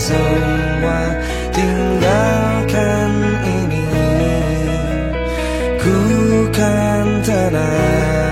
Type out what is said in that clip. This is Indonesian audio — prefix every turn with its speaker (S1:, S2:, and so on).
S1: semua tinggalkan ini. Ku kan tenang.